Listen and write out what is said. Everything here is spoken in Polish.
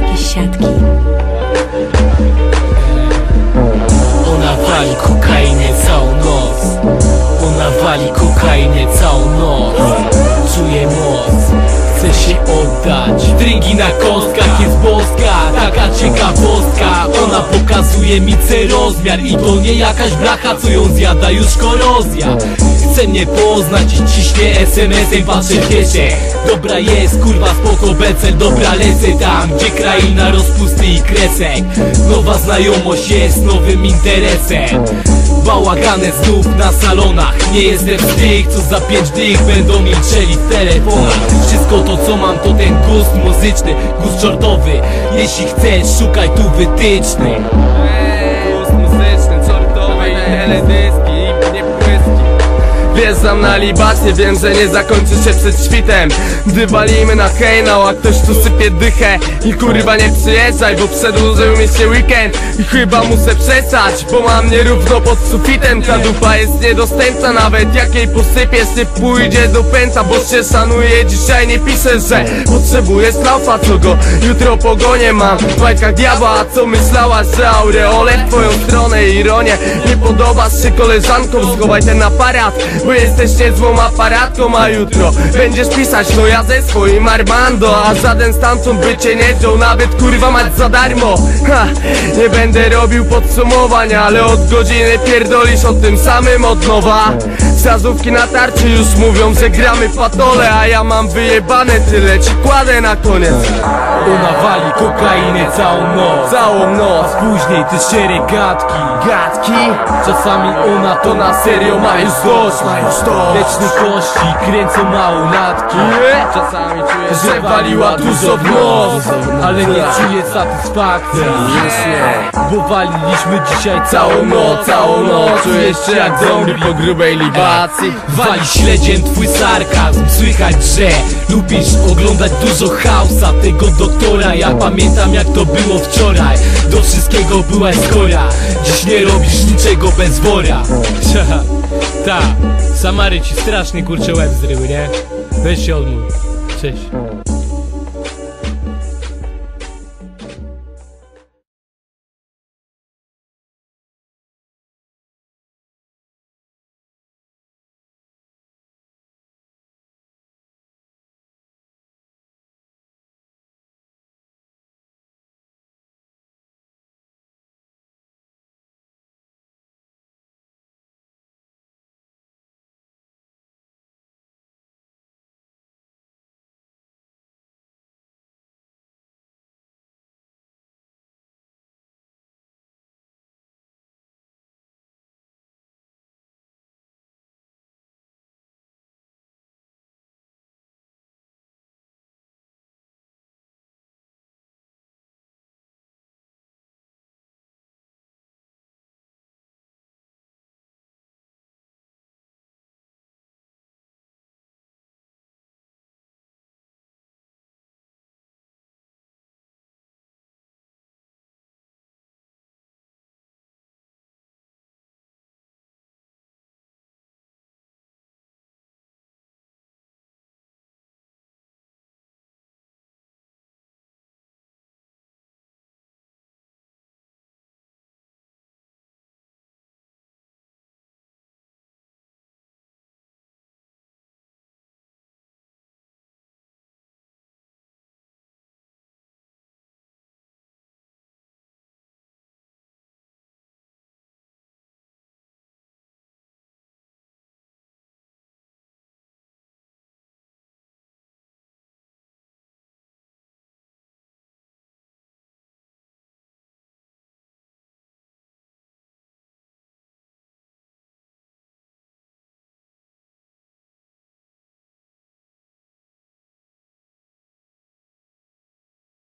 siatki. Ona wali kokainę całą noc. Ona wali kokainę całą noc. Czuję moc. Chcę się oddać. Dringi na kostkach jest boska. Taka ciekawostka. Ona pokazuje mi rozmiar I to nie jakaś blacha co ją zjada już korozja Chce mnie poznać i ciśnie SMS-em Patrzę kieszeń Dobra jest kurwa spoko becel Dobra lecę tam gdzie kraina rozpusty i kresek. Nowa znajomość jest nowym interesem. Bałagane znów na salonach Nie jestem z tych, co za pięć dych Będą milczeli w telefonach. Wszystko to co mam to ten gust muzyczny Gust czortowy Jeśli chcesz szukaj tu wytycznych Gust muzyczny, czortowy i teledyski Wjeżdżam na libację, wiem, że nie zakończy się przed świtem. Gdy walimy na hejnał, a ktoś tu sypie dychę. I kurwa nie przyjeżdżaj, bo przedłużył mi się weekend. I chyba muszę przestać, bo mam nierówno pod sufitem. Ta dupa jest niedostępna, nawet jak jej posypiesz Nie pójdzie do pęta, bo się szanuje Dzisiaj nie piszę, że potrzebuję straufa Co go jutro pogonię. Mam W bajkach diabła, a co myślałaś, że aureole twoją stronę Ironię, nie podobasz się koleżankom Schowaj ten aparat, bo jesteś niezłą aparatką A jutro będziesz pisać, no ja ze swoim Armando A żaden stamtąd by cię nie wziął, nawet kurwa mać za darmo. Ha, nie będę robił podsumowań, ale od godziny pierdolisz o tym samym od nowa. Wskazówki na tarczy już mówią, że gramy patole A ja mam wyjebane tyle, ci kładę na koniec. Ona wali kokainę całą noc. Całą noc. Później te szczere gadki. Gadki? Czasami ona to na serio ma już dość Leczne kości kręcą małolatki Czasami czuję, że waliła dużo w nos Ale nie czuję satysfakcji. Bo waliliśmy dzisiaj Całą noc, całą noc. Czuję się jak zombie. po grubej libacji Wali śledziem twój sarkazm. Słychać, że lubisz oglądać dużo hausa Tego doktora, ja pamiętam jak to było wczoraj. Do wszystkiego byłaś skora Dziś nie robisz niczego bez wora Ta, Samary ci strasznie kurczę łeb zryły, nie? Weź się odmóż Cześć